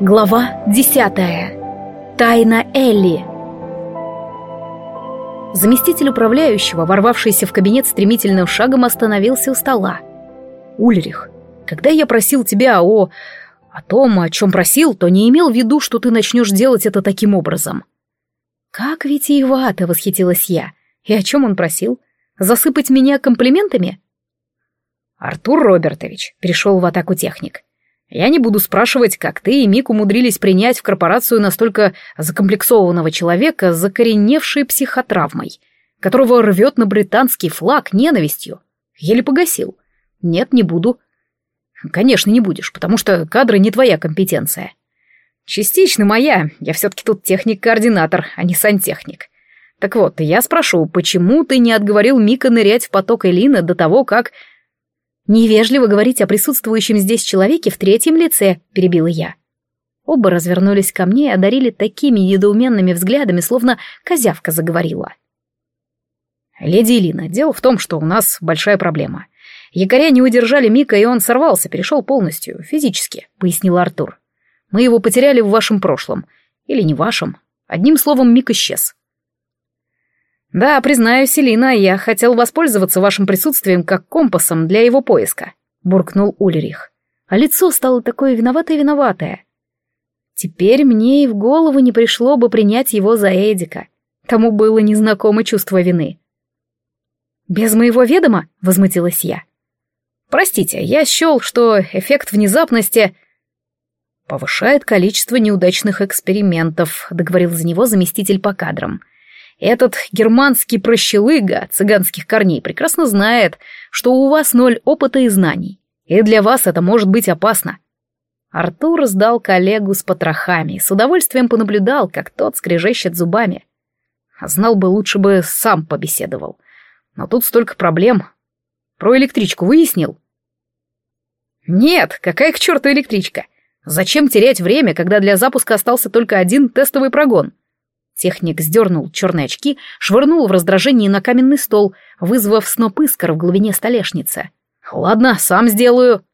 Глава десятая. Тайна Элли. Заместитель управляющего, ворвавшийся в кабинет стремительным шагом, остановился у стола. «Ульрих, когда я просил тебя о... о том, о чем просил, то не имел в виду, что ты начнешь делать это таким образом». «Как витиевато!» — восхитилась я. «И о чем он просил? Засыпать меня комплиментами?» «Артур Робертович», — перешел в атаку техник, — я не буду спрашивать, как ты и Мик умудрились принять в корпорацию настолько закомплексованного человека с закореневшей психотравмой, которого рвет на британский флаг ненавистью. Еле погасил. Нет, не буду. Конечно, не будешь, потому что кадры не твоя компетенция. Частично моя, я все-таки тут техник-координатор, а не сантехник. Так вот, я спрошу, почему ты не отговорил Мика нырять в поток Элины до того, как «Невежливо говорить о присутствующем здесь человеке в третьем лице», — перебила я. Оба развернулись ко мне и одарили такими недоуменными взглядами, словно козявка заговорила. «Леди Элина, дело в том, что у нас большая проблема. Якоря не удержали Мика, и он сорвался, перешел полностью, физически», — пояснил Артур. «Мы его потеряли в вашем прошлом. Или не вашем. Одним словом, Мик исчез. «Да, признаю, Селина, я хотел воспользоваться вашим присутствием как компасом для его поиска», — буркнул Ульрих. А лицо стало такое виноватое-виноватое. Теперь мне и в голову не пришло бы принять его за Эдика. Тому было незнакомо чувство вины. «Без моего ведома?» — возмутилась я. «Простите, я счел, что эффект внезапности...» «Повышает количество неудачных экспериментов», — договорил за него заместитель по кадрам — этот германский прощелыга цыганских корней прекрасно знает, что у вас ноль опыта и знаний, и для вас это может быть опасно. Артур сдал коллегу с потрохами и с удовольствием понаблюдал, как тот скрежещет зубами. Знал бы, лучше бы сам побеседовал. Но тут столько проблем. Про электричку выяснил? Нет, какая к черту электричка? Зачем терять время, когда для запуска остался только один тестовый прогон? Техник сдернул черные очки, швырнул в раздражении на каменный стол, вызвав сноп искр в глубине столешницы. «Ладно, сам сделаю».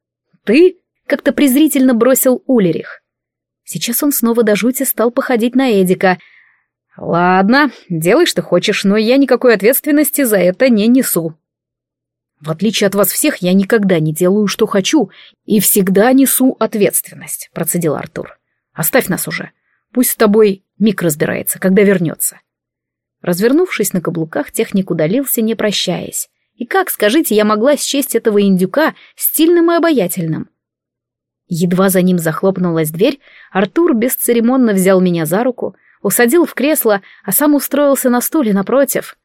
«Ты?» — как-то презрительно бросил Улерих. Сейчас он снова до жути стал походить на Эдика. «Ладно, делай, что хочешь, но я никакой ответственности за это не несу». «В отличие от вас всех, я никогда не делаю, что хочу, и всегда несу ответственность», — процедил Артур. «Оставь нас уже. Пусть с тобой Мик разбирается, когда вернется. Развернувшись на каблуках, техник удалился, не прощаясь. И как, скажите, я могла счесть этого индюка стильным и обаятельным? Едва за ним захлопнулась дверь, Артур бесцеремонно взял меня за руку, усадил в кресло, а сам устроился на стуле напротив.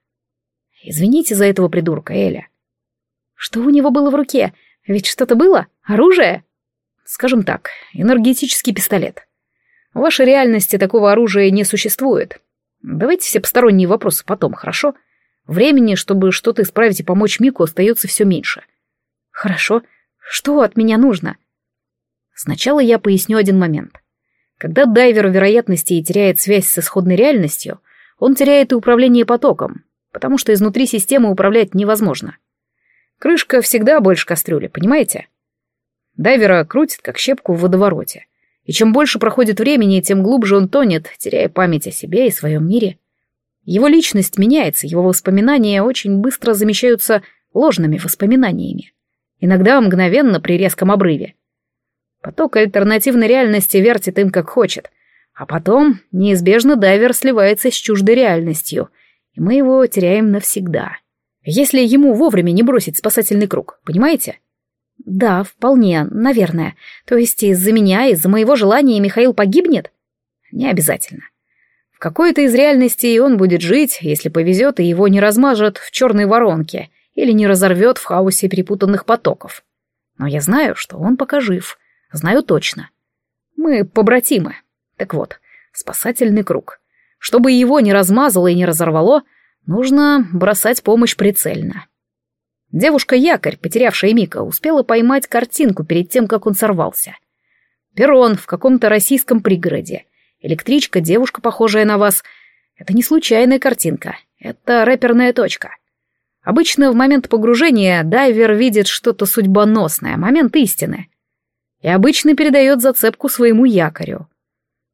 «Извините за этого придурка, Эля». «Что у него было в руке? Ведь что-то было? Оружие?» «Скажем так, энергетический пистолет. В вашей реальности такого оружия не существует. Давайте все посторонние вопросы потом, хорошо? Времени, чтобы что-то исправить и помочь Мику, остается все меньше. Хорошо. Что от меня нужно? Сначала я поясню один момент. Когда дайвер вероятности теряет связь с исходной реальностью, он теряет и управление потоком, потому что изнутри системы управлять невозможно. Крышка всегда больше кастрюли, понимаете? Дайвера крутит, как щепку в водовороте. И чем больше проходит времени, тем глубже он тонет, теряя память о себе и своем мире. Его личность меняется, его воспоминания очень быстро замещаются ложными воспоминаниями. Иногда мгновенно при резком обрыве. Поток альтернативной реальности вертит им как хочет. А потом неизбежно дайвер сливается с чуждой реальностью, и мы его теряем навсегда. Если ему вовремя не бросить спасательный круг, понимаете? «Да, вполне, наверное. То есть из-за меня, из-за моего желания Михаил погибнет?» «Не обязательно. В какой-то из реальностей он будет жить, если повезет, и его не размажет в черной воронке или не разорвет в хаосе перепутанных потоков. Но я знаю, что он пока жив. Знаю точно. Мы побратимы. Так вот, спасательный круг. Чтобы его не размазало и не разорвало, нужно бросать помощь прицельно». Девушка-якорь, потерявшая Мика, успела поймать картинку перед тем, как он сорвался. Перрон в каком-то российском пригороде. Электричка, девушка, похожая на вас. Это не случайная картинка. Это рэперная точка. Обычно в момент погружения дайвер видит что-то судьбоносное, момент истины. и обычно передает зацепку своему якорю.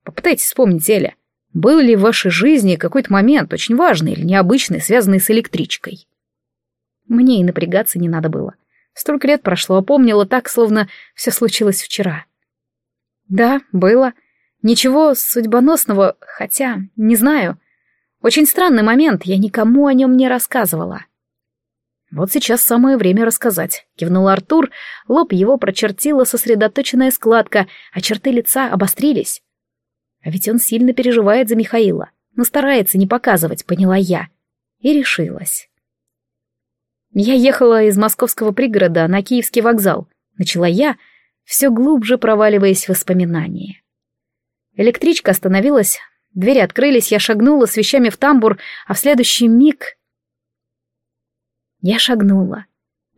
Попытайтесь вспомнить, Эля, был ли в вашей жизни какой-то момент очень важный или необычный, связанный с электричкой? Мне и напрягаться не надо было. Столько лет прошло, а помнила так, словно все случилось вчера. Да, было. Ничего судьбоносного, хотя, не знаю. Очень странный момент, я никому о нем не рассказывала. Вот сейчас самое время рассказать, кивнул Артур, лоб его прочертила сосредоточенная складка, а черты лица обострились. А ведь он сильно переживает за Михаила, но старается не показывать, поняла я. И решилась. Я ехала из московского пригорода на Киевский вокзал. Начала я, все глубже проваливаясь в воспоминания. Электричка остановилась, двери открылись, я шагнула с вещами в тамбур, а в следующий миг... Я шагнула.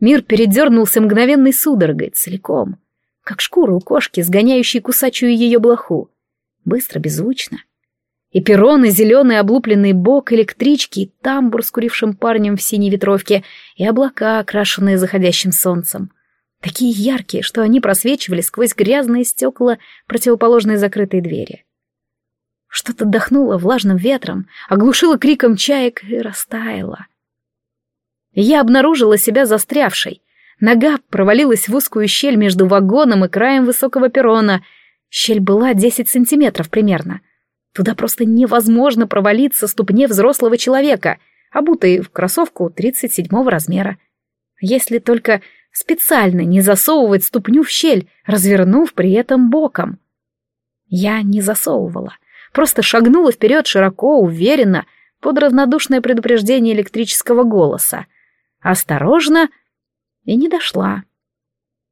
Мир передернулся мгновенной судорогой, целиком, как шкура у кошки, сгоняющей кусачую ее блоху. Быстро, беззвучно. И перроны, зеленый облупленный бок электрички, и тамбур с курившим парнем в синей ветровке, и облака, окрашенные заходящим солнцем. Такие яркие, что они просвечивали сквозь грязные стекла противоположной закрытой двери. Что-то дохнуло влажным ветром, оглушило криком чаек и растаяло. Я обнаружила себя застрявшей. Нога провалилась в узкую щель между вагоном и краем высокого перрона. Щель была 10 сантиметров примерно. Туда просто невозможно провалиться ступне взрослого человека, обутой в кроссовку 37 размера. Если только специально не засовывать ступню в щель, развернув при этом боком. Я не засовывала, просто шагнула вперед широко, уверенно, под равнодушное предупреждение электрического голоса. Осторожно, и не дошла.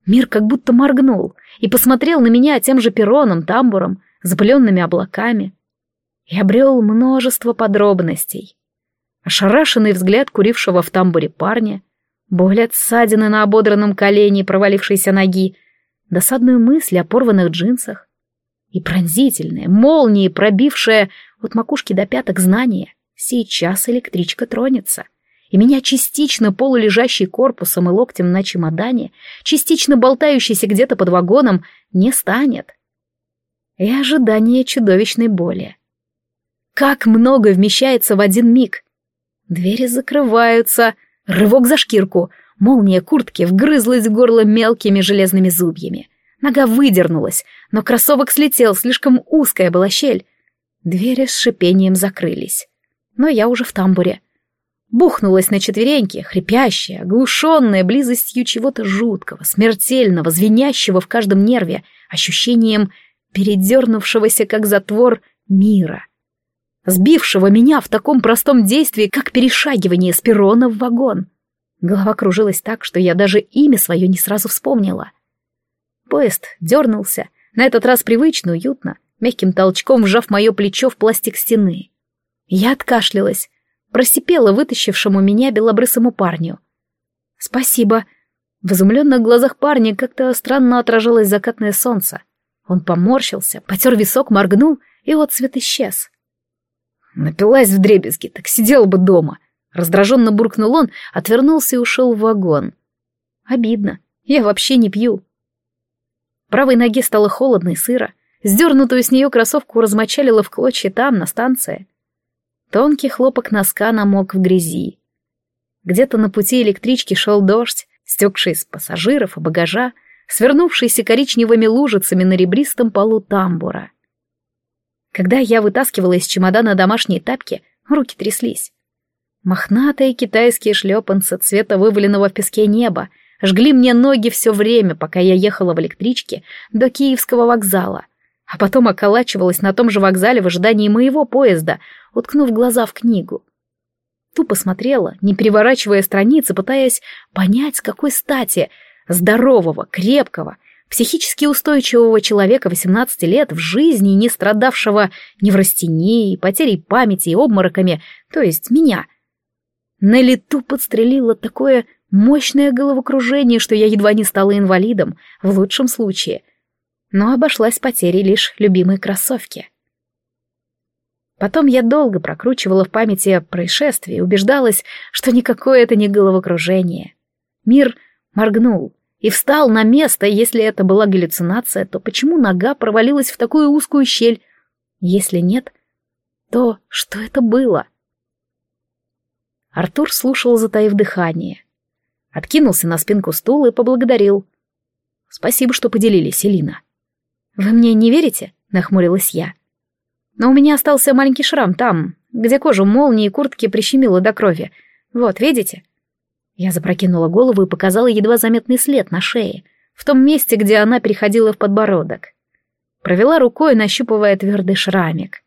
Мир как будто моргнул и посмотрел на меня тем же перроном, тамбуром, запыленными облаками. И обрел множество подробностей. Ошарашенный взгляд курившего в тамбуре парня — боль от ссадины на ободранном колене провалившейся ноги, досадную мысль о порванных джинсах и пронзительное, молнией пробившее от макушки до пяток знание. Сейчас электричка тронется, и меня частично полулежащий корпусом и локтем на чемодане, частично болтающийся где-то под вагоном, не станет. И ожидание чудовищной боли. Как много вмещается в один миг! Двери закрываются, Рывок за шкирку. Молния куртки вгрызлась в горло мелкими железными зубьями. Нога выдернулась, но кроссовок слетел, слишком узкая была щель. Двери с шипением закрылись. Но я уже в тамбуре. Бухнулась на четвереньки, хрипящая, оглушенная близостью чего-то жуткого, смертельного, звенящего в каждом нерве, ощущением передернувшегося, как затвор, мира сбившего меня в таком простом действии, как перешагивание с перрона в вагон. Голова кружилась так, что я даже имя свое не сразу вспомнила. Поезд дернулся, на этот раз привычно, уютно, мягким толчком вжав мое плечо в пластик стены. Я откашлялась, просипела вытащившему меня белобрысому парню. «Спасибо». В изумленных глазах парня как-то странно отражалось закатное солнце. Он поморщился, потер висок, моргнул, и вот цвет исчез. Напилась в дребезги, так сидела бы дома. Раздраженно буркнул он, отвернулся и ушел в вагон. Обидно, я вообще не пью. Правой ноге стало холодно и сыро. Сдернутую с нее кроссовку размочалила в клочья там, на станции. Тонкий хлопок носка намок в грязи. Где-то на пути электрички шел дождь, стекший с пассажиров и багажа, свернувшийся коричневыми лужицами на ребристом полу тамбура. Когда я вытаскивала из чемодана домашние тапки, руки тряслись. Мохнатые китайские шлепанцы цвета вываленного в песке неба жгли мне ноги все время, пока я ехала в электричке до Киевского вокзала, а потом околачивалась на том же вокзале в ожидании моего поезда, уткнув глаза в книгу. Тупо смотрела, не переворачивая страницы, пытаясь понять, с какой стати здорового, крепкого, психически устойчивого человека 18 лет, в жизни не страдавшего неврастенией, потерей памяти и обмороками, то есть меня. На лету подстрелило такое мощное головокружение, что я едва не стала инвалидом, в лучшем случае. Но обошлась потерей лишь любимой кроссовки. Потом я долго прокручивала в памяти происшествие и убеждалась, что никакое это не головокружение. Мир моргнул — и встал на место, если это была галлюцинация, то почему нога провалилась в такую узкую щель? Если нет, то что это было? Артур слушал, затаив дыхание. Откинулся на спинку стула и поблагодарил. «Спасибо, что поделились, Элина». «Вы мне не верите?» — нахмурилась я. «Но у меня остался маленький шрам там, где кожу молнии и куртки прищемило до крови. Вот, видите?» Я запрокинула голову и показала едва заметный след на шее, в том месте, где она переходила в подбородок. Провела рукой, нащупывая твердый шрамик.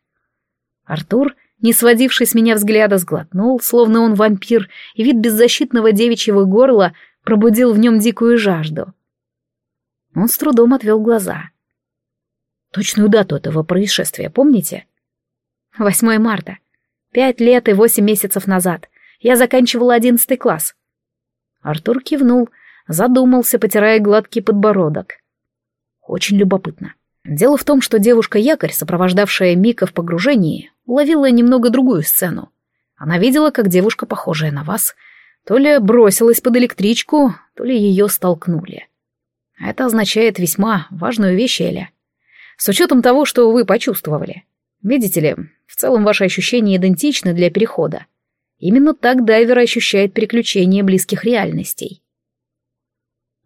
Артур, не сводивший с меня взгляда, сглотнул, словно он вампир, и вид беззащитного девичьего горла пробудил в нем дикую жажду. Он с трудом отвел глаза. «Точную дату этого происшествия помните?» «8 марта. Пять лет и восемь месяцев назад. Я заканчивала одиннадцатый класс. Артур кивнул, задумался, потирая гладкий подбородок. Очень любопытно. Дело в том, что девушка-якорь, сопровождавшая Мика в погружении, уловила немного другую сцену. Она видела, как девушка, похожая на вас, то ли бросилась под электричку, то ли ее столкнули. Это означает весьма важную вещь, Эля. С учетом того, что вы почувствовали. Видите ли, в целом ваши ощущения идентичны для перехода. Именно так дайвер ощущает переключение близких реальностей.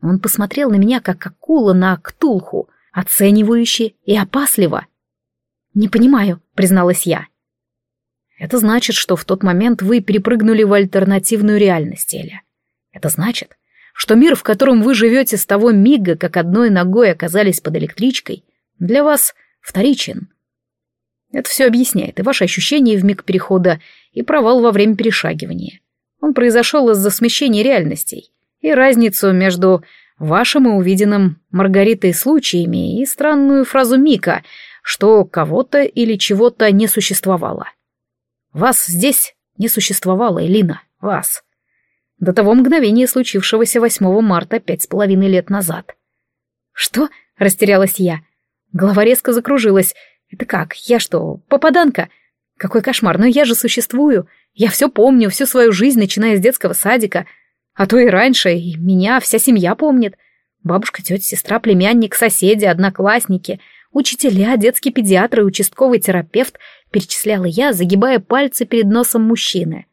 Он посмотрел на меня, как акула на ктулху, оценивающе и опасливо. «Не понимаю», — призналась я. «Это значит, что в тот момент вы перепрыгнули в альтернативную реальность, Эля. Это значит, что мир, в котором вы живете с того мига, как одной ногой оказались под электричкой, для вас вторичен. Это все объясняет и ваши ощущения в миг перехода, и провал во время перешагивания. Он произошел из-за смещения реальностей, и разницу между вашим и увиденным Маргаритой случаями и странную фразу Мика, что кого-то или чего-то не существовало. Вас здесь не существовало, Элина, вас. До того мгновения, случившегося 8 марта пять с половиной лет назад. «Что?» — растерялась я. Голова резко закружилась, это как? Я что, попаданка? Какой кошмар, но я же существую. Я все помню, всю свою жизнь, начиная с детского садика. А то и раньше, и меня вся семья помнит. Бабушка, тетя, сестра, племянник, соседи, одноклассники, учителя, детский педиатр и участковый терапевт, перечисляла я, загибая пальцы перед носом мужчины.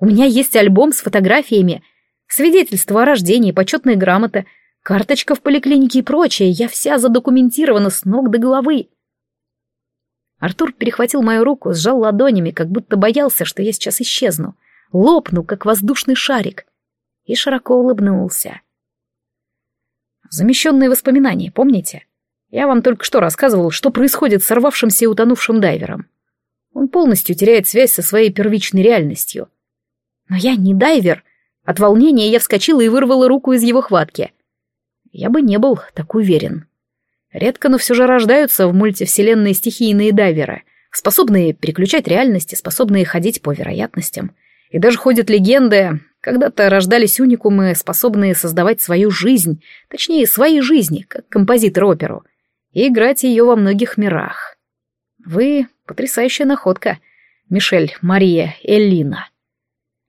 У меня есть альбом с фотографиями, свидетельство о рождении, почетные грамоты, карточка в поликлинике и прочее. Я вся задокументирована с ног до головы. Артур перехватил мою руку, сжал ладонями, как будто боялся, что я сейчас исчезну. Лопнул, как воздушный шарик. И широко улыбнулся. Замещенные воспоминания, помните? Я вам только что рассказывал, что происходит с сорвавшимся и утонувшим дайвером. Он полностью теряет связь со своей первичной реальностью. Но я не дайвер. От волнения я вскочила и вырвала руку из его хватки. Я бы не был так уверен. Редко, но все же рождаются в мультивселенной стихийные дайверы, способные переключать реальности, способные ходить по вероятностям. И даже ходят легенды, когда-то рождались уникумы, способные создавать свою жизнь, точнее, свои жизни, как композитор оперу, и играть ее во многих мирах. Вы — потрясающая находка, Мишель, Мария, Эллина.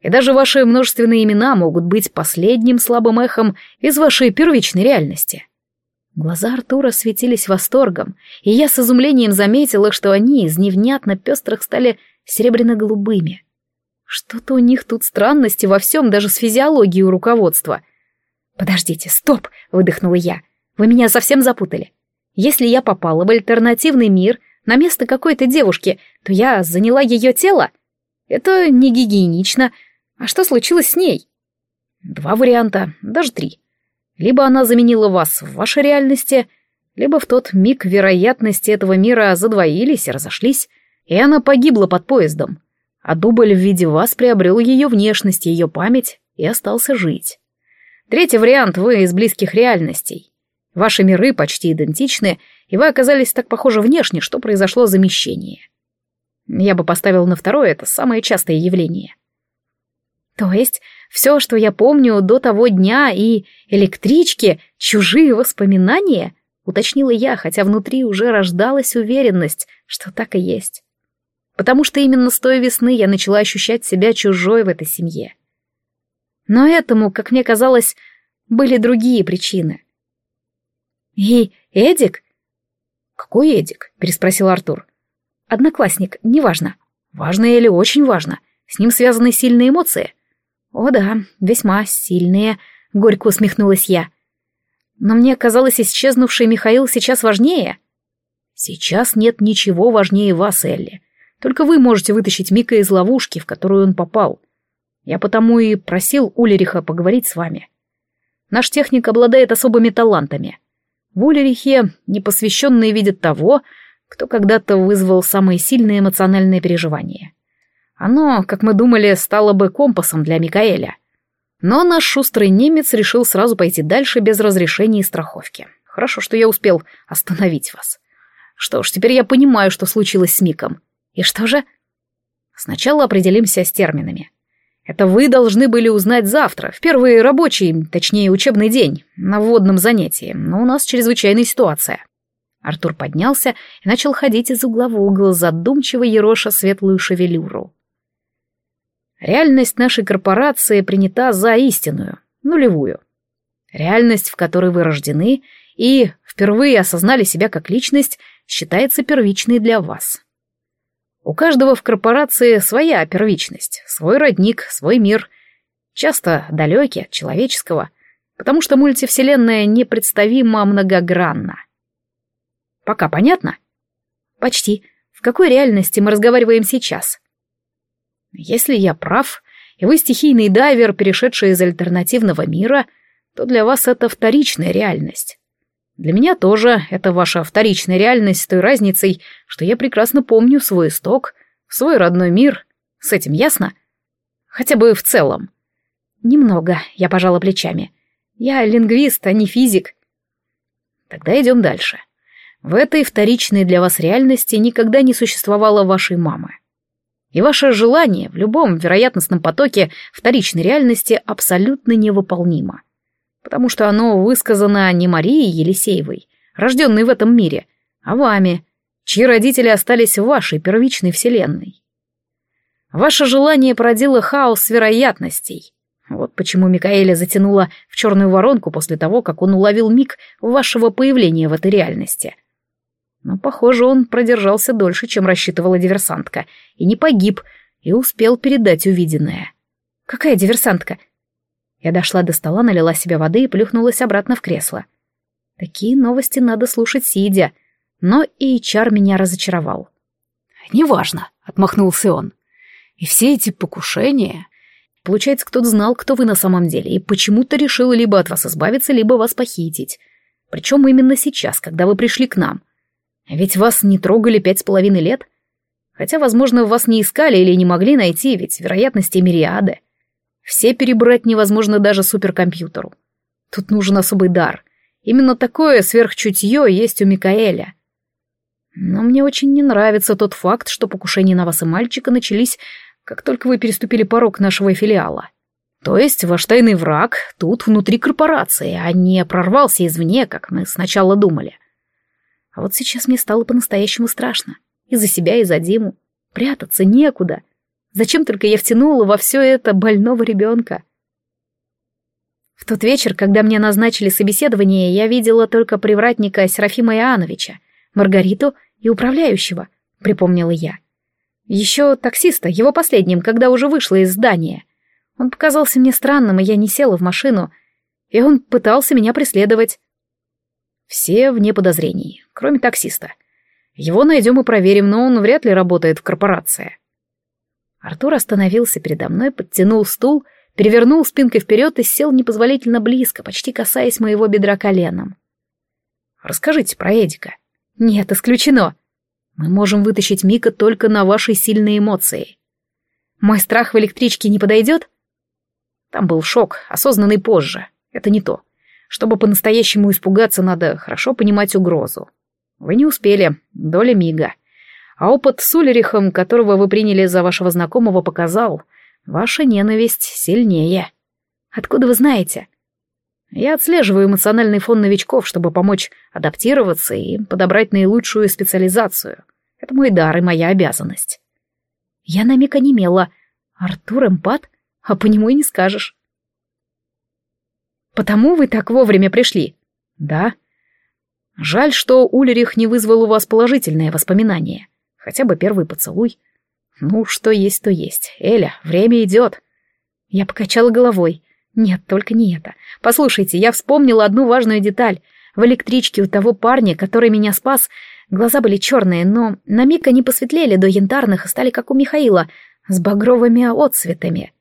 И даже ваши множественные имена могут быть последним слабым эхом из вашей первичной реальности. Глаза Артура светились восторгом, и я с изумлением заметила, что они из невнятно пестрых стали серебряно-голубыми. Что-то у них тут странности во всем, даже с физиологией у руководства. «Подождите, стоп!» — выдохнула я. «Вы меня совсем запутали. Если я попала в альтернативный мир на место какой-то девушки, то я заняла ее тело? Это не гигиенично. А что случилось с ней?» «Два варианта, даже три. Либо она заменила вас в вашей реальности, либо в тот миг вероятности этого мира задвоились и разошлись, и она погибла под поездом, а дубль в виде вас приобрел ее внешность, ее память и остался жить. Третий вариант — вы из близких реальностей. Ваши миры почти идентичны, и вы оказались так похожи внешне, что произошло замещение. Я бы поставил на второе, это самое частое явление. То есть все, что я помню до того дня и электрички, чужие воспоминания, уточнила я, хотя внутри уже рождалась уверенность, что так и есть. Потому что именно с той весны я начала ощущать себя чужой в этой семье. Но этому, как мне казалось, Были другие причины. «И Эдик?» «Какой Эдик?» — переспросил Артур. «Одноклассник, неважно». «Важно или очень важно? С ним связаны сильные эмоции?» «О да, весьма сильные», — горько усмехнулась я. «Но мне казалось, исчезнувший Михаил сейчас важнее». «Сейчас нет ничего важнее вас, Элли. Только вы можете вытащить Мика из ловушки, в которую он попал. Я потому и просил Улериха поговорить с вами. Наш техник обладает особыми талантами. В Улерихе непосвященные видят того, кто когда-то вызвал самые сильные эмоциональные переживания. Оно, как мы думали, стало бы компасом для Микаэля. Но наш шустрый немец решил сразу пойти дальше без разрешения и страховки. Хорошо, что я успел остановить вас. Что ж, теперь я понимаю, что случилось с Миком. И что же? Сначала определимся с терминами. Это вы должны были узнать завтра, в первый рабочий, точнее учебный день, на вводном занятии, но у нас чрезвычайная ситуация. Артур поднялся и начал ходить из угла в угол, задумчиво ероша светлую шевелюру. Реальность нашей корпорации принята за истинную, нулевую. Реальность, в которой вы рождены и впервые осознали себя как личность, считается первичной для вас. У каждого в корпорации своя первичность, свой родник, свой мир, часто далекий от человеческого, потому что мультивселенная непредставимо многогранна. Пока понятно? Почти. В какой реальности мы разговариваем сейчас? Если я прав, и вы стихийный дайвер, перешедший из альтернативного мира, то для вас это вторичная реальность. Для меня тоже это ваша вторичная реальность с той разницей, что я прекрасно помню свой исток, свой родной мир. С этим ясно? Хотя бы в целом. Немного, я пожала плечами. Я лингвист, а не физик. Тогда идем дальше. В этой вторичной для вас реальности никогда не существовало вашей мамы. И ваше желание в любом вероятностном потоке вторичной реальности абсолютно невыполнимо потому что оно высказано не Марией Елисеевой, рожденной в этом мире, а вами, чьи родители остались в вашей первичной вселенной. Ваше желание породило хаос вероятностей. Вот почему Микаэля затянула в черную воронку после того, как он уловил миг вашего появления в этой реальности. Но, похоже, он продержался дольше, чем рассчитывала диверсантка, и не погиб, и успел передать увиденное. «Какая диверсантка?» Я дошла до стола, налила себе воды и плюхнулась обратно в кресло. Такие новости надо слушать сидя, но и Чар меня разочаровал. «Неважно», — отмахнулся он. «И все эти покушения...» Получается, кто-то знал, кто вы на самом деле, и почему-то решил либо от вас избавиться, либо вас похитить. Причем именно сейчас, когда вы пришли к нам. Ведь вас не трогали пять с половиной лет. Хотя, возможно, вас не искали или не могли найти, ведь вероятности мириады. Все перебрать невозможно даже суперкомпьютеру. Тут нужен особый дар. Именно такое сверхчутье есть у Микаэля. Но мне очень не нравится тот факт, что покушения на вас и мальчика начались, как только вы переступили порог нашего филиала. То есть ваш тайный враг тут внутри корпорации, а не прорвался извне, как мы сначала думали. А вот сейчас мне стало по-настоящему страшно. И за себя, и за Диму. Прятаться некуда. Зачем только я втянула во все это больного ребенка? В тот вечер, когда мне назначили собеседование, я видела только привратника Серафима Иоанновича, Маргариту и управляющего, припомнила я. Еще таксиста, его последним, когда уже вышла из здания. Он показался мне странным, и я не села в машину, и он пытался меня преследовать. Все вне подозрений, кроме таксиста. Его найдем и проверим, но он вряд ли работает в корпорации. Артур остановился передо мной, подтянул стул, перевернул спинкой вперед и сел непозволительно близко, почти касаясь моего бедра коленом. «Расскажите про Эдика». «Нет, исключено. Мы можем вытащить Мика только на ваши сильные эмоции». «Мой страх в электричке не подойдет?» Там был шок, осознанный позже. Это не то. Чтобы по-настоящему испугаться, надо хорошо понимать угрозу. Вы не успели. Доля мига. А опыт с Улерихом, которого вы приняли за вашего знакомого, показал, ваша ненависть сильнее. Откуда вы знаете? Я отслеживаю эмоциональный фон новичков, чтобы помочь адаптироваться и подобрать наилучшую специализацию. Это мой дар и моя обязанность. Я на миг онемела. Артур эмпат? А по нему и не скажешь. Потому вы так вовремя пришли?» «Да». «Жаль, что Ульрих не вызвал у вас положительное воспоминание. Хотя бы первый поцелуй. Ну, что есть, то есть. Эля, время идет». Я покачала головой. «Нет, только не это. Послушайте, я вспомнила одну важную деталь. В электричке у того парня, который меня спас, глаза были черные, но на миг они посветлели до янтарных и стали как у Михаила, с багровыми отцветами.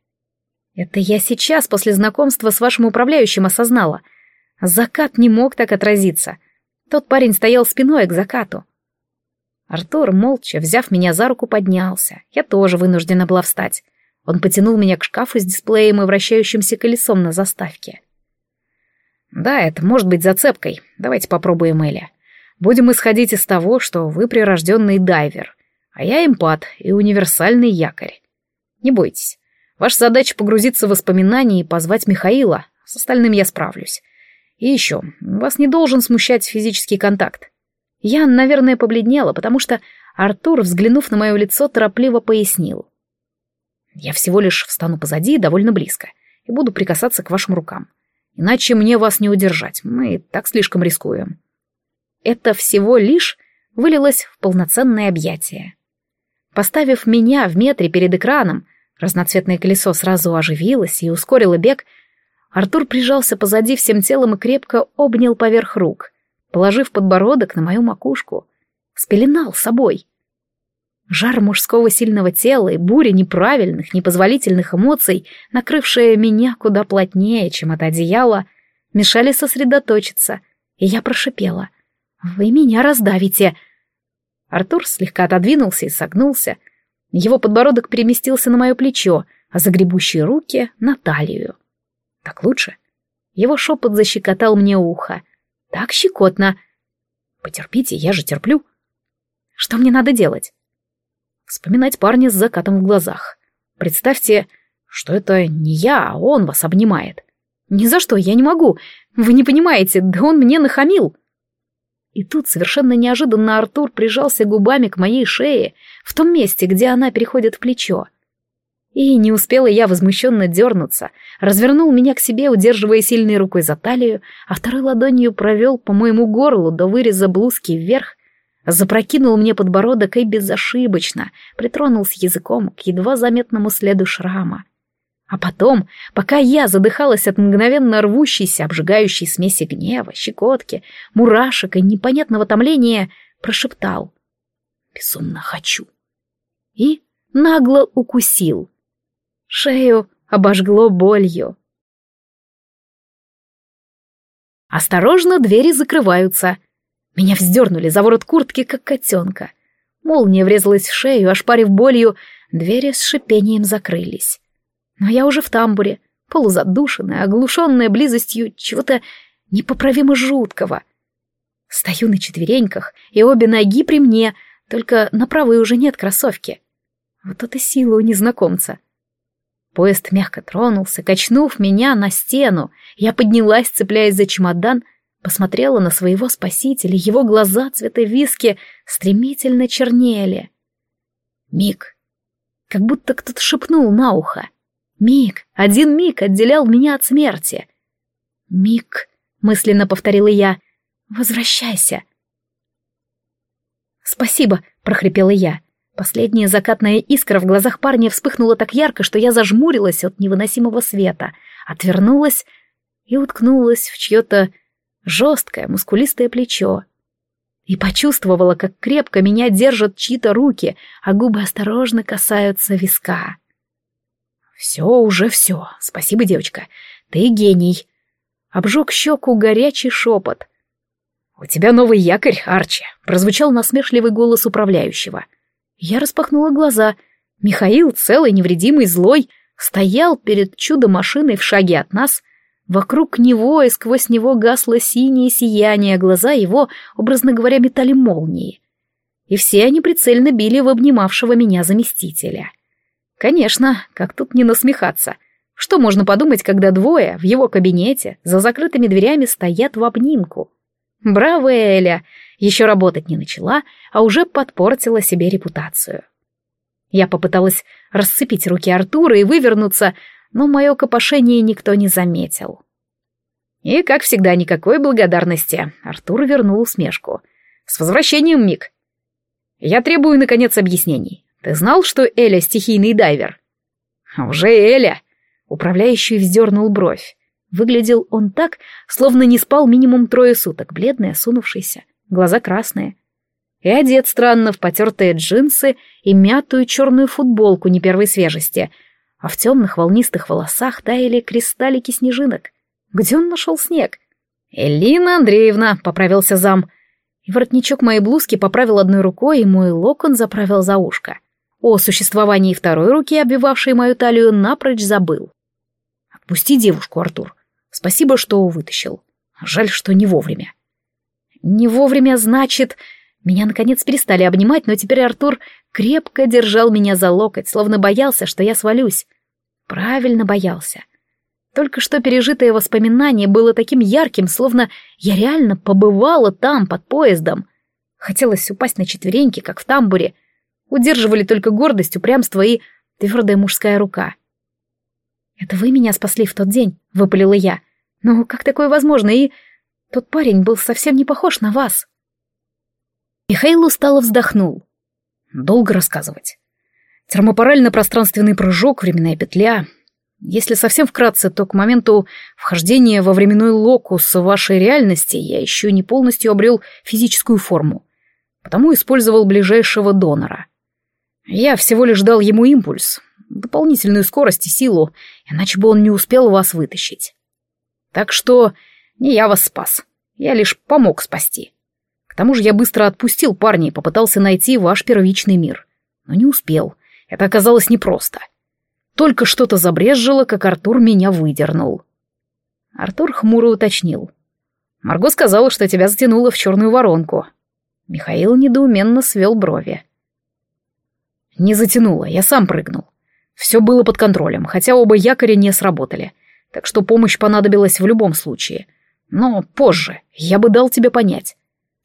Это я сейчас, после знакомства с вашим управляющим, осознала. Закат не мог так отразиться. Тот парень стоял спиной к закату. Артур, молча, взяв меня за руку, поднялся. Я тоже вынуждена была встать. Он потянул меня к шкафу с дисплеем и вращающимся колесом на заставке. «Да, это может быть зацепкой. Давайте попробуем Эля. Будем исходить из того, что вы прирожденный дайвер, а я эмпат и универсальный якорь. Не бойтесь. Ваша задача погрузиться в воспоминания и позвать Михаила. С остальным я справлюсь. И еще, вас не должен смущать физический контакт. Я, наверное, побледнела, потому что Артур, взглянув на мое лицо, торопливо пояснил. Я всего лишь встану позади довольно близко и буду прикасаться к вашим рукам. Иначе мне вас не удержать, мы так слишком рискуем. Это всего лишь вылилось в полноценное объятие. Поставив меня в метре перед экраном, разноцветное колесо сразу оживилось и ускорило бег, Артур прижался позади всем телом и крепко обнял поверх рук, положив подбородок на мою макушку. Спеленал собой. Жар мужского сильного тела и буря неправильных, непозволительных эмоций, накрывшая меня куда плотнее, чем это одеяло, мешали сосредоточиться, и я прошипела. «Вы меня раздавите!» Артур слегка отодвинулся и согнулся. Его подбородок переместился на мое плечо, а загребущие руки — на талию. Так лучше. Его шепот защекотал мне ухо. Так щекотно. Потерпите, я же терплю. Что мне надо делать? Вспоминать парня с закатом в глазах. Представьте, что это не я, а он вас обнимает. Ни за что, я не могу. Вы не понимаете, да он мне нахамил. И тут совершенно неожиданно Артур прижался губами к моей шее, в том месте, где она переходит в плечо. И не успела я возмущенно дернуться, развернул меня к себе, удерживая сильной рукой за талию, а второй ладонью провел по моему горлу до выреза блузки вверх, запрокинул мне подбородок и безошибочно притронулся языком к едва заметному следу шрама. А потом, пока я задыхалась от мгновенно рвущейся, обжигающей смеси гнева, щекотки, мурашек и непонятного томления, прошептал «Безумно хочу». И нагло укусил. Шею обожгло болью. Осторожно, двери закрываются. Меня вздернули за ворот куртки, как котенка. Молния врезалась в шею, ошпарив болью, двери с шипением закрылись. Но я уже в тамбуре, полузадушенная, оглушенная близостью чего-то непоправимо жуткого. Стою на четвереньках, и обе ноги при мне, только на правой уже нет кроссовки. Вот это сила у незнакомца. Поезд мягко тронулся, качнув меня на стену. Я поднялась, цепляясь за чемодан, посмотрела на своего спасителя, его глаза цвета виски стремительно чернели. Миг. Как будто кто-то шепнул на ухо. Миг, один миг отделял меня от смерти. Миг, мысленно повторила я, возвращайся. Спасибо, прохрипела я. Последняя закатная искра в глазах парня вспыхнула так ярко, что я зажмурилась от невыносимого света, отвернулась и уткнулась в чье-то жесткое, мускулистое плечо. И почувствовала, как крепко меня держат чьи-то руки, а губы осторожно касаются виска. «Все уже все. Спасибо, девочка. Ты гений». Обжег щеку горячий шепот. «У тебя новый якорь, Арчи», — прозвучал насмешливый голос управляющего. Я распахнула глаза. Михаил, целый, невредимый, злой, стоял перед чудо-машиной в шаге от нас. Вокруг него и сквозь него гасло синее сияние, глаза его, образно говоря, метали молнии. И все они прицельно били в обнимавшего меня заместителя. Конечно, как тут не насмехаться. Что можно подумать, когда двое в его кабинете за закрытыми дверями стоят в обнимку? Браво, Эля! Еще работать не начала, а уже подпортила себе репутацию. Я попыталась расцепить руки Артура и вывернуться, но мое копошение никто не заметил. И, как всегда, никакой благодарности. Артур вернул усмешку. С возвращением, Мик. Я требую, наконец, объяснений. Ты знал, что Эля стихийный дайвер? Уже Эля. Управляющий вздернул бровь. Выглядел он так, словно не спал минимум трое суток, бледный, осунувшийся, глаза красные. И одет странно в потертые джинсы и мятую черную футболку не первой свежести, а в темных волнистых волосах таяли кристаллики снежинок. Где он нашел снег? «Элина Андреевна», — поправился зам. И воротничок моей блузки поправил одной рукой, и мой локон заправил за ушко. О существовании второй руки, обвивавшей мою талию, напрочь забыл. «Отпусти девушку, Артур. Спасибо, что вытащил. Жаль, что не вовремя». «Не вовремя, значит...» Меня, наконец, перестали обнимать, но теперь Артур крепко держал меня за локоть, словно боялся, что я свалюсь. Правильно боялся. Только что пережитое воспоминание было таким ярким, словно я реально побывала там, под поездом. Хотелось упасть на четвереньки, как в тамбуре. Удерживали только гордость, упрямство и твердая мужская рука. «Это вы меня спасли в тот день», — выпалила я. «Ну, как такое возможно? И тот парень был совсем не похож на вас». Михаил устало вздохнул. Долго рассказывать. Термопорально-пространственный прыжок, временная петля. Если совсем вкратце, то к моменту вхождения во временной локус вашей реальности я еще не полностью обрел физическую форму, потому использовал ближайшего донора. Я всего лишь дал ему импульс, дополнительную скорость и силу, иначе бы он не успел вас вытащить. Так что не я вас спас, я лишь помог спасти. К тому же я быстро отпустил парня и попытался найти ваш первичный мир. Но не успел, это оказалось непросто. Только что-то забрезжило, как Артур меня выдернул. Артур хмуро уточнил. «Марго сказала, что тебя затянуло в черную воронку». Михаил недоуменно свел брови. «Не затянуло, я сам прыгнул. Все было под контролем, хотя оба якоря не сработали, так что помощь понадобилась в любом случае. Но позже, я бы дал тебе понять.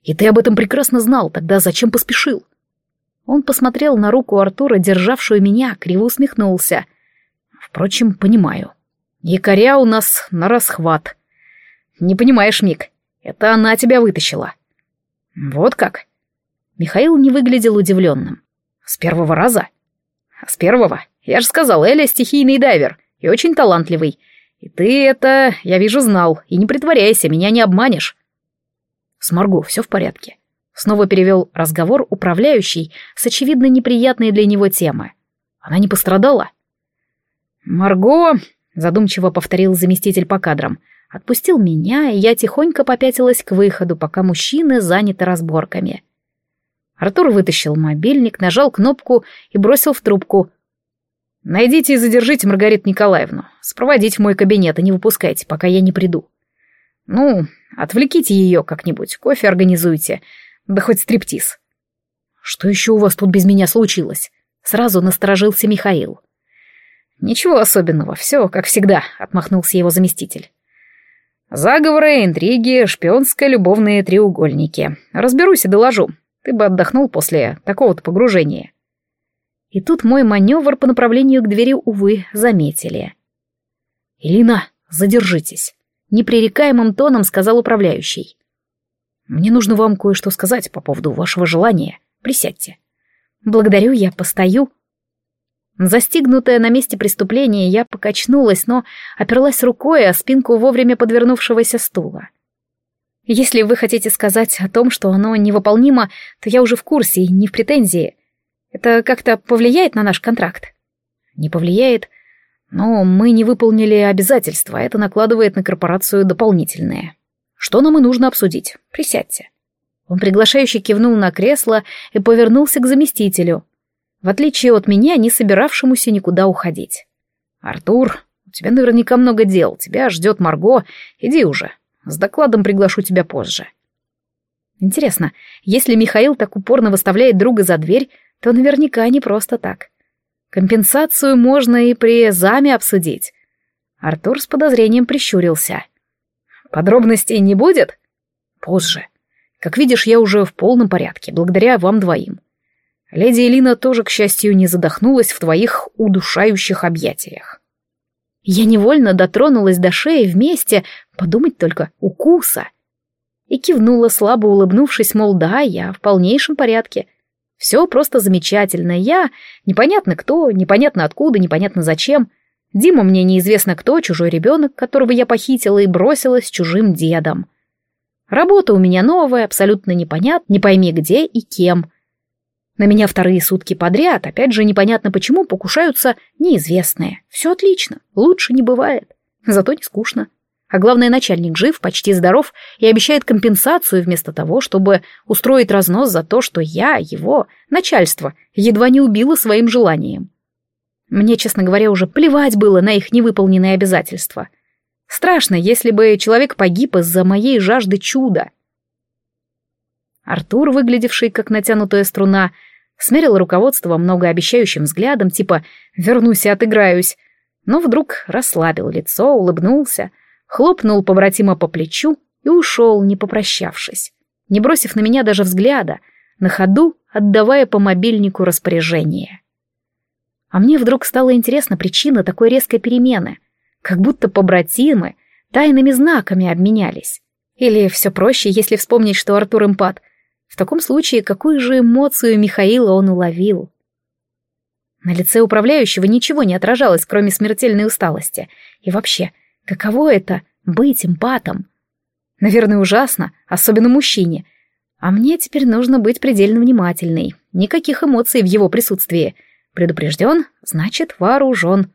И ты об этом прекрасно знал, тогда зачем поспешил?» Он посмотрел на руку Артура, державшую меня, криво усмехнулся. «Впрочем, понимаю. Якоря у нас на расхват. Не понимаешь, Мик, это она тебя вытащила». «Вот как?» Михаил не выглядел удивленным. «С первого раза?» «С первого. Я же сказал, Эля стихийный дайвер и очень талантливый. И ты это, я вижу, знал. И не притворяйся, меня не обманешь. С Марго все в порядке. Снова перевел разговор управляющий с очевидно неприятной для него темы. Она не пострадала? Марго, задумчиво повторил заместитель по кадрам, отпустил меня, и я тихонько попятилась к выходу, пока мужчины заняты разборками. Артур вытащил мобильник, нажал кнопку и бросил в трубку — Найдите и задержите Маргариту Николаевну. Спроводите в мой кабинет и не выпускайте, пока я не приду. Ну, отвлеките ее как-нибудь, кофе организуйте, да хоть стриптиз. Что еще у вас тут без меня случилось? Сразу насторожился Михаил. Ничего особенного, все как всегда, отмахнулся его заместитель. Заговоры, интриги, шпионско-любовные треугольники. Разберусь и доложу. Ты бы отдохнул после такого-то погружения. И тут мой маневр по направлению к двери, увы, заметили. «Элина, задержитесь», — непререкаемым тоном сказал управляющий. «Мне нужно вам кое-что сказать по поводу вашего желания. Присядьте». «Благодарю, я постою». Застигнутая на месте преступления, я покачнулась, но оперлась рукой о спинку вовремя подвернувшегося стула. «Если вы хотите сказать о том, что оно невыполнимо, то я уже в курсе и не в претензии. Это как-то повлияет на наш контракт? Не повлияет, но мы не выполнили обязательства, это накладывает на корпорацию дополнительные. Что нам и нужно обсудить. Присядьте. Он приглашающе кивнул на кресло и повернулся к заместителю, в отличие от меня, не собиравшемуся никуда уходить. «Артур, у тебя наверняка много дел, тебя ждет Марго, иди уже, с докладом приглашу тебя позже». Интересно, если Михаил так упорно выставляет друга за дверь, то наверняка не просто так. Компенсацию можно и при заме обсудить. Артур с подозрением прищурился. Подробностей не будет? Позже. Как видишь, я уже в полном порядке, благодаря вам двоим. Леди Элина тоже, к счастью, не задохнулась в твоих удушающих объятиях. Я невольно дотронулась до шеи вместе, подумать только, укуса. И кивнула, слабо улыбнувшись, мол, да, я в полнейшем порядке. Все просто замечательно. Я непонятно кто, непонятно откуда, непонятно зачем. Дима мне неизвестно кто, чужой ребенок, которого я похитила и бросила с чужим дедом. Работа у меня новая, абсолютно непонятно, не пойми где и кем. На меня вторые сутки подряд, опять же непонятно почему, покушаются неизвестные. Все отлично, лучше не бывает. Зато не скучно. А главное, начальник жив, почти здоров и обещает компенсацию вместо того, чтобы устроить разнос за то, что я, его, начальство, едва не убила своим желанием. Мне, честно говоря, уже плевать было на их невыполненные обязательства. Страшно, если бы человек погиб из-за моей жажды чуда. Артур, выглядевший как натянутая струна, смерил руководство многообещающим взглядом, типа «вернусь и отыграюсь», но вдруг расслабил лицо, улыбнулся, хлопнул побратима по плечу и ушел, не попрощавшись, не бросив на меня даже взгляда, на ходу отдавая по мобильнику распоряжение. А мне вдруг стала интересна причина такой резкой перемены, как будто побратимы тайными знаками обменялись. Или все проще, если вспомнить, что Артур эмпат — в таком случае, какую же эмоцию Михаила он уловил? На лице управляющего ничего не отражалось, кроме смертельной усталости. И вообще, каково это — быть эмпатом? Наверное, ужасно, особенно мужчине. А мне теперь нужно быть предельно внимательной. Никаких эмоций в его присутствии. Предупрежден, значит вооружен.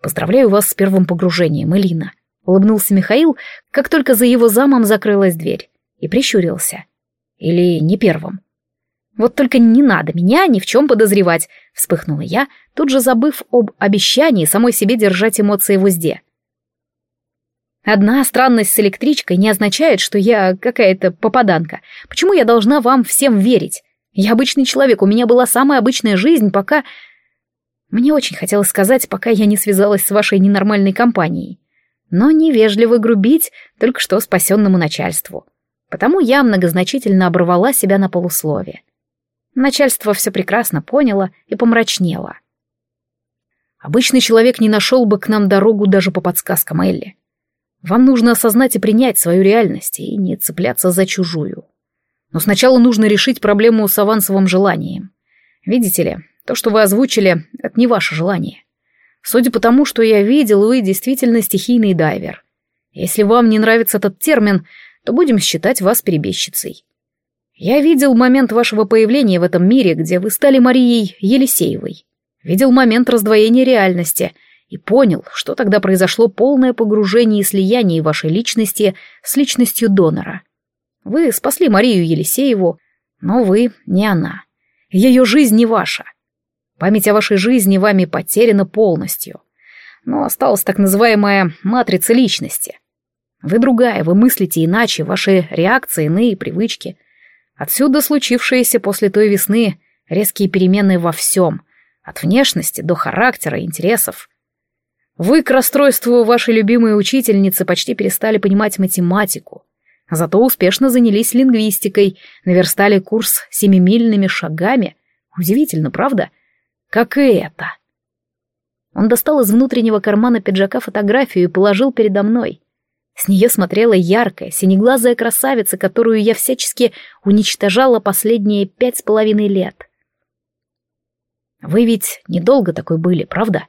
Поздравляю вас с первым погружением, Элина. Улыбнулся Михаил, как только за его замом закрылась дверь, и прищурился. Или не первым? Вот только не надо меня ни в чем подозревать, вспыхнула я, тут же забыв об обещании самой себе держать эмоции в узде. Одна странность с электричкой не означает, что я какая-то попаданка. Почему я должна вам всем верить? Я обычный человек, у меня была самая обычная жизнь, пока... Мне очень хотелось сказать, пока я не связалась с вашей ненормальной компанией. Но невежливо грубить только что спасенному начальству. Потому я многозначительно оборвала себя на полуслове. Начальство все прекрасно поняло и помрачнело. Обычный человек не нашел бы к нам дорогу даже по подсказкам Элли. Вам нужно осознать и принять свою реальность и не цепляться за чужую. Но сначала нужно решить проблему с авансовым желанием. Видите ли, то, что вы озвучили, это не ваше желание. Судя по тому, что я видел, вы действительно стихийный дайвер. Если вам не нравится этот термин, то будем считать вас перебежчицей. Я видел момент вашего появления в этом мире, где вы стали Марией Елисеевой. Видел момент раздвоения реальности и понял, что тогда произошло полное погружение и слияние вашей личности с личностью донора. Вы спасли Марию Елисееву, но вы не она. Ее жизнь не ваша. Память о вашей жизни вами потеряна полностью. Но осталась так называемая матрица личности — вы другая, вы мыслите иначе, ваши реакции иные, привычки. Отсюда случившиеся после той весны резкие перемены во всем, от внешности до характера и интересов. Вы к расстройству вашей любимой учительницы почти перестали понимать математику, зато успешно занялись лингвистикой, наверстали курс семимильными шагами. Удивительно, правда? Как и это. Он достал из внутреннего кармана пиджака фотографию и положил передо мной — с нее смотрела яркая, синеглазая красавица, которую я всячески уничтожала последние пять с половиной лет. Вы ведь недолго такой были, правда?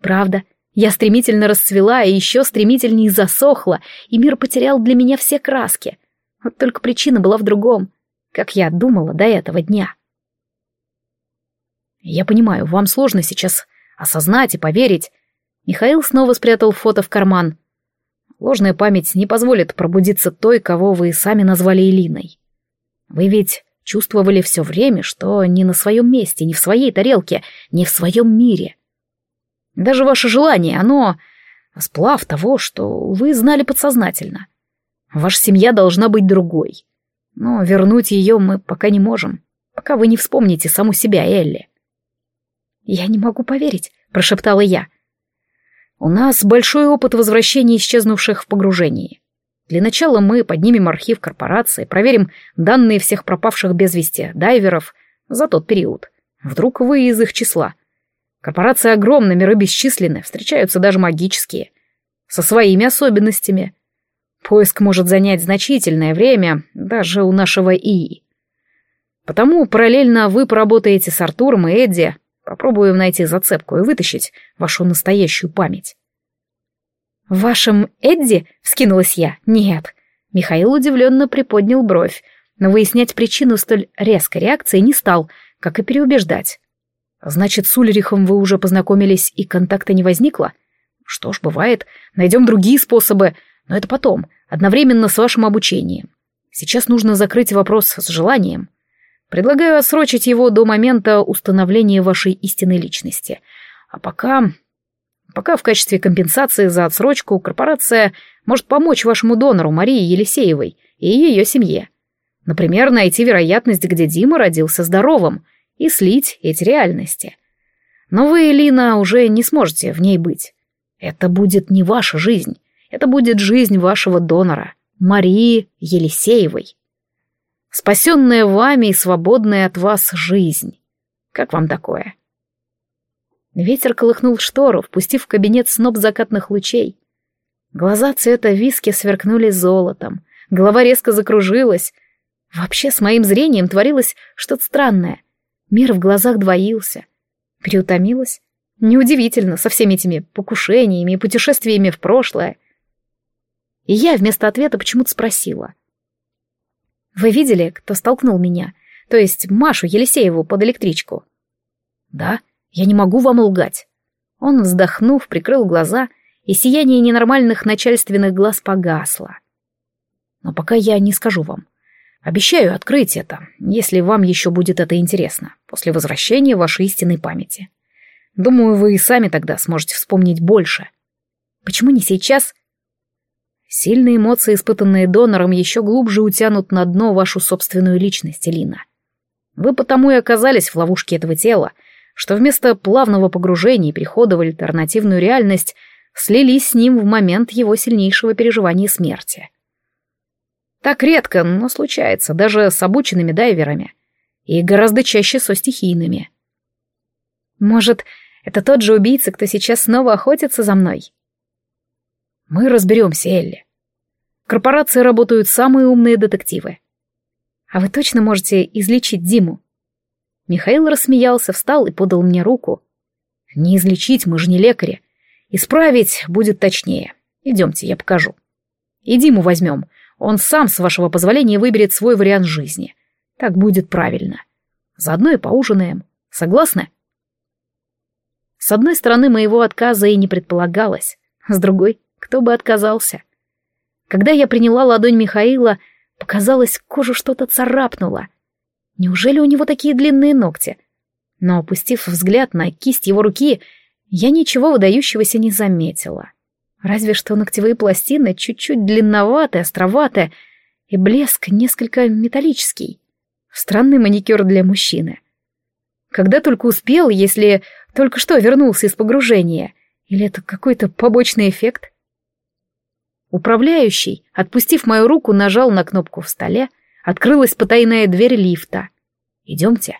Правда. Я стремительно расцвела и еще стремительнее засохла, и мир потерял для меня все краски. Вот только причина была в другом, как я думала до этого дня. Я понимаю, вам сложно сейчас осознать и поверить. Михаил снова спрятал фото в карман. Ложная память не позволит пробудиться той, кого вы сами назвали Элиной. Вы ведь чувствовали все время, что не на своем месте, не в своей тарелке, не в своем мире. Даже ваше желание, оно сплав того, что вы знали подсознательно. Ваша семья должна быть другой. Но вернуть ее мы пока не можем, пока вы не вспомните саму себя, Элли. «Я не могу поверить», — прошептала я. У нас большой опыт возвращения исчезнувших в погружении. Для начала мы поднимем архив корпорации, проверим данные всех пропавших без вести дайверов за тот период. Вдруг вы из их числа. Корпорации огромны, миры бесчисленны, встречаются даже магические. Со своими особенностями. Поиск может занять значительное время, даже у нашего ИИ. Потому параллельно вы поработаете с Артуром и Эдди, попробуем найти зацепку и вытащить вашу настоящую память. «В вашем Эдди?» — вскинулась я. «Нет». Михаил удивленно приподнял бровь, но выяснять причину столь резкой реакции не стал, как и переубеждать. «Значит, с Ульрихом вы уже познакомились и контакта не возникло? Что ж, бывает, найдем другие способы, но это потом, одновременно с вашим обучением. Сейчас нужно закрыть вопрос с желанием. Предлагаю отсрочить его до момента установления вашей истинной личности. А пока... Пока в качестве компенсации за отсрочку корпорация может помочь вашему донору Марии Елисеевой и ее семье. Например, найти вероятность, где Дима родился здоровым, и слить эти реальности. Но вы, Лина, уже не сможете в ней быть. Это будет не ваша жизнь, это будет жизнь вашего донора, Марии Елисеевой. Спасенная вами и свободная от вас жизнь. Как вам такое? Ветер колыхнул штору, впустив в кабинет сноп закатных лучей. Глаза цвета виски сверкнули золотом, голова резко закружилась. Вообще с моим зрением творилось что-то странное. Мир в глазах двоился. Переутомилась? Неудивительно, со всеми этими покушениями и путешествиями в прошлое. И я вместо ответа почему-то спросила. «Вы видели, кто столкнул меня? То есть Машу Елисееву под электричку?» «Да, я не могу вам лгать». Он, вздохнув, прикрыл глаза, и сияние ненормальных начальственных глаз погасло. «Но пока я не скажу вам. Обещаю открыть это, если вам еще будет это интересно, после возвращения вашей истинной памяти. Думаю, вы и сами тогда сможете вспомнить больше. Почему не сейчас? Сильные эмоции, испытанные донором, еще глубже утянут на дно вашу собственную личность, Элина. Вы потому и оказались в ловушке этого тела, что вместо плавного погружения и перехода в альтернативную реальность слились с ним в момент его сильнейшего переживания смерти. Так редко, но случается, даже с обученными дайверами. И гораздо чаще со стихийными. Может, это тот же убийца, кто сейчас снова охотится за мной? Мы разберемся, Элли. Корпорации работают самые умные детективы. А вы точно можете излечить Диму? Михаил рассмеялся, встал и подал мне руку. Не излечить, мы же не лекари. Исправить будет точнее. Идемте, я покажу. И Диму возьмем. Он сам, с вашего позволения, выберет свой вариант жизни. Так будет правильно. Заодно и поужинаем. Согласны? С одной стороны, моего отказа и не предполагалось. С другой, кто бы отказался? Когда я приняла ладонь Михаила, показалось, кожу что-то царапнуло. Неужели у него такие длинные ногти? Но, опустив взгляд на кисть его руки, я ничего выдающегося не заметила. Разве что ногтевые пластины чуть-чуть длинноватые, островатые, и блеск несколько металлический. Странный маникюр для мужчины. Когда только успел, если только что вернулся из погружения, или это какой-то побочный эффект? Управляющий, отпустив мою руку, нажал на кнопку в столе, открылась потайная дверь лифта. «Идемте».